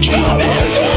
Come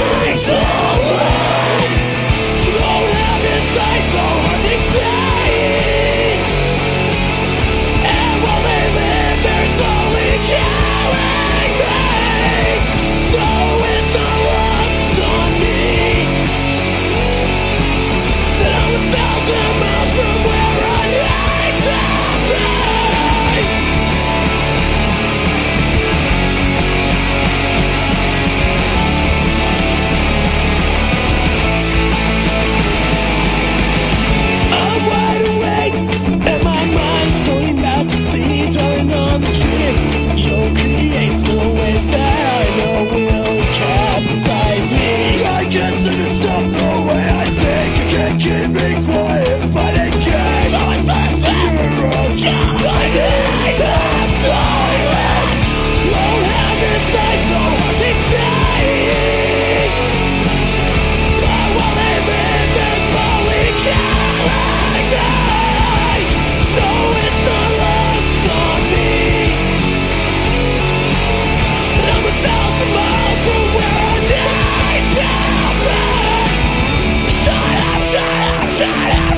Yeah.